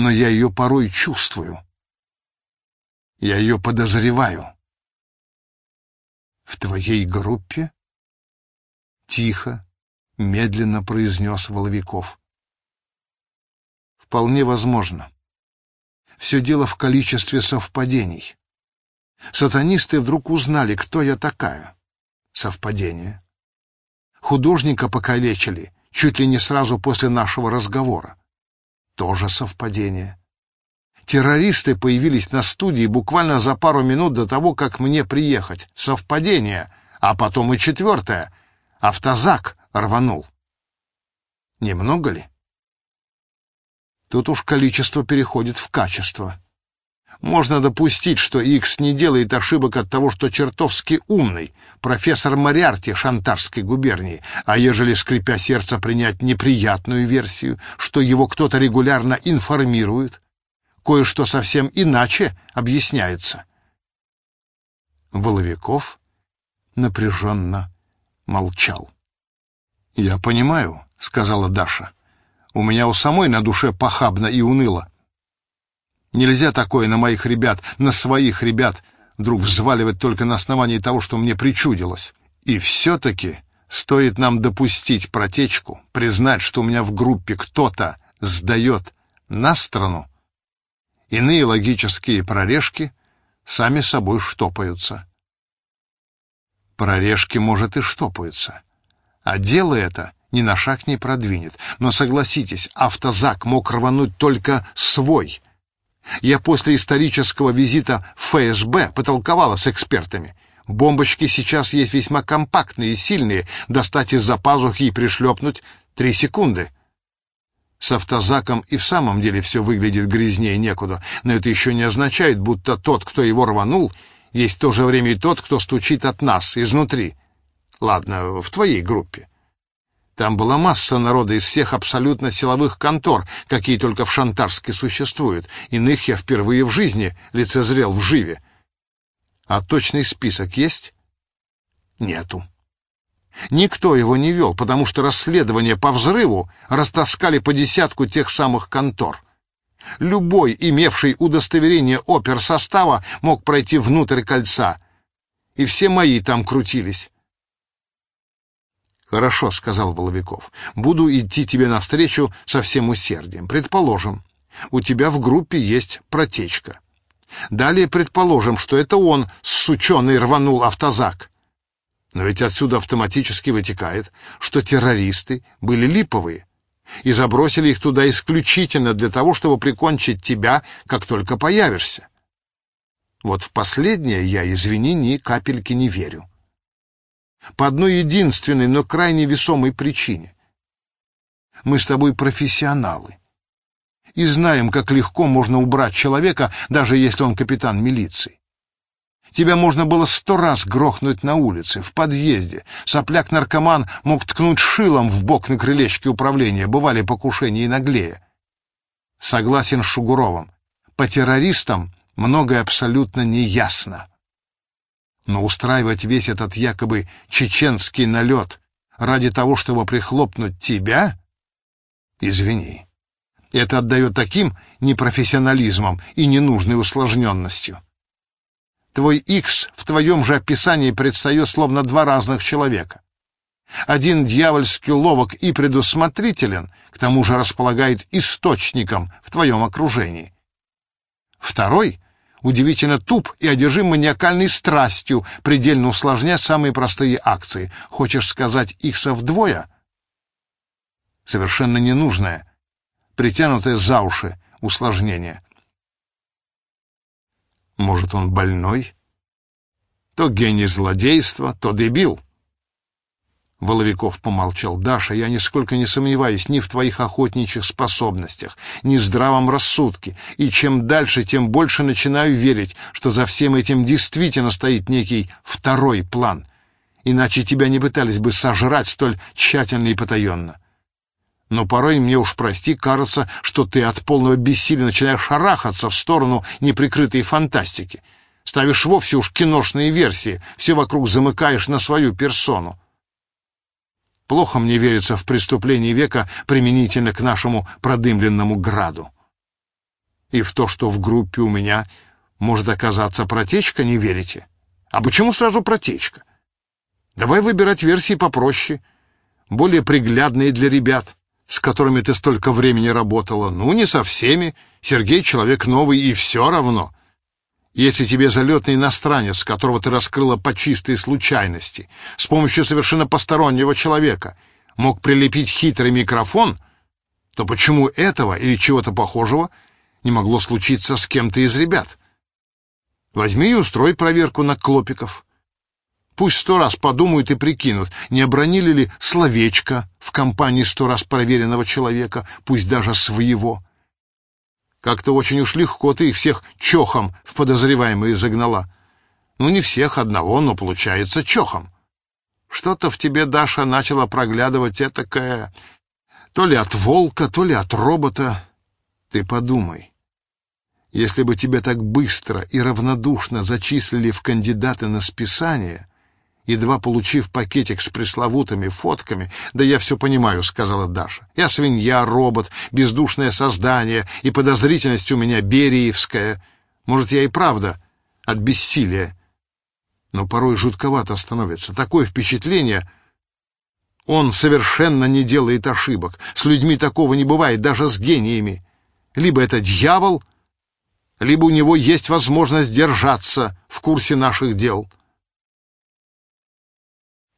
но я ее порой чувствую. Я ее подозреваю. В твоей группе? Тихо, медленно произнес Воловиков. Вполне возможно. Все дело в количестве совпадений. Сатанисты вдруг узнали, кто я такая. Совпадение. Художника покалечили чуть ли не сразу после нашего разговора. Тоже совпадение. Террористы появились на студии буквально за пару минут до того, как мне приехать. Совпадение. А потом и четвертое. Автозак рванул. Немного ли? Тут уж количество переходит в качество. Можно допустить, что Икс не делает ошибок от того, что чертовски умный, профессор Мариарти Шантарской губернии, а ежели, скрипя сердце, принять неприятную версию, что его кто-то регулярно информирует, кое-что совсем иначе объясняется. Воловиков напряженно молчал. «Я понимаю», — сказала Даша. «У меня у самой на душе похабно и уныло. Нельзя такое на моих ребят, на своих ребят, вдруг взваливать только на основании того, что мне причудилось. И все-таки стоит нам допустить протечку, признать, что у меня в группе кто-то сдает на страну, иные логические прорешки сами собой штопаются. Прорешки, может, и штопаются. А дело это ни на шаг не продвинет. Но согласитесь, автозак мог рвануть только свой — я после исторического визита ФСБ потолковала с экспертами. Бомбочки сейчас есть весьма компактные и сильные, достать из-за пазухи и пришлепнуть три секунды. С автозаком и в самом деле все выглядит грязнее некуда, но это еще не означает, будто тот, кто его рванул, есть в то же время и тот, кто стучит от нас, изнутри. Ладно, в твоей группе. Там была масса народа из всех абсолютно силовых контор, какие только в Шантарске существуют. Иных я впервые в жизни лицезрел в живе. А точный список есть? Нету. Никто его не вел, потому что расследование по взрыву растаскали по десятку тех самых контор. Любой, имевший удостоверение оперсостава, мог пройти внутрь кольца. И все мои там крутились. «Хорошо», — сказал Воловиков. «Буду идти тебе навстречу со всем усердием. Предположим, у тебя в группе есть протечка. Далее предположим, что это он, сученый, рванул автозак. Но ведь отсюда автоматически вытекает, что террористы были липовые и забросили их туда исключительно для того, чтобы прикончить тебя, как только появишься. Вот в последнее я, извини, ни капельки не верю. По одной единственной, но крайне весомой причине. Мы с тобой профессионалы. И знаем, как легко можно убрать человека, даже если он капитан милиции. Тебя можно было сто раз грохнуть на улице, в подъезде. Сопляк-наркоман мог ткнуть шилом в бок на крылечке управления. Бывали покушения и наглее. Согласен с Шугуровым. По террористам многое абсолютно неясно. Но устраивать весь этот якобы чеченский налет ради того, чтобы прихлопнуть тебя? Извини. Это отдает таким непрофессионализмом и ненужной усложненностью. Твой Икс в твоем же описании предстает словно два разных человека. Один дьявольски ловок и предусмотрителен, к тому же располагает источником в твоем окружении. Второй удивительно туп и одержим маниакальной страстью, предельно усложняя самые простые акции. Хочешь сказать, их вдвое? Совершенно ненужное, притянутое за уши усложнение. Может, он больной? То гений злодейства, то дебил. Воловиков помолчал. «Даша, я нисколько не сомневаюсь ни в твоих охотничьих способностях, ни в здравом рассудке, и чем дальше, тем больше начинаю верить, что за всем этим действительно стоит некий второй план. Иначе тебя не пытались бы сожрать столь тщательно и потаенно. Но порой мне уж, прости, кажется, что ты от полного бессилия начинаешь шарахаться в сторону неприкрытой фантастики. Ставишь вовсе уж киношные версии, все вокруг замыкаешь на свою персону. Плохо мне верится в преступление века применительно к нашему продымленному граду. И в то, что в группе у меня может оказаться протечка, не верите? А почему сразу протечка? Давай выбирать версии попроще, более приглядные для ребят, с которыми ты столько времени работала. Ну, не со всеми. Сергей человек новый, и все равно. Если тебе залетный иностранец, которого ты раскрыла по чистой случайности, с помощью совершенно постороннего человека, мог прилепить хитрый микрофон, то почему этого или чего-то похожего не могло случиться с кем-то из ребят? Возьми и устрой проверку на Клопиков. Пусть сто раз подумают и прикинут, не обронили ли словечко в компании сто раз проверенного человека, пусть даже своего. Как-то очень уж легко ты их всех чохом в подозреваемые загнала. Ну, не всех одного, но получается чохом. Что-то в тебе, Даша, начало проглядывать этакое... То ли от волка, то ли от робота. Ты подумай. Если бы тебя так быстро и равнодушно зачислили в кандидаты на списание, едва получив пакетик с пресловутыми фотками. «Да я все понимаю», — сказала Даша. «Я свинья, робот, бездушное создание, и подозрительность у меня бериевская. Может, я и правда от бессилия. Но порой жутковато становится. Такое впечатление...» Он совершенно не делает ошибок. С людьми такого не бывает, даже с гениями. Либо это дьявол, либо у него есть возможность держаться в курсе наших дел.